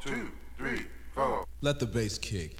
two, three, four. Let the bass kick.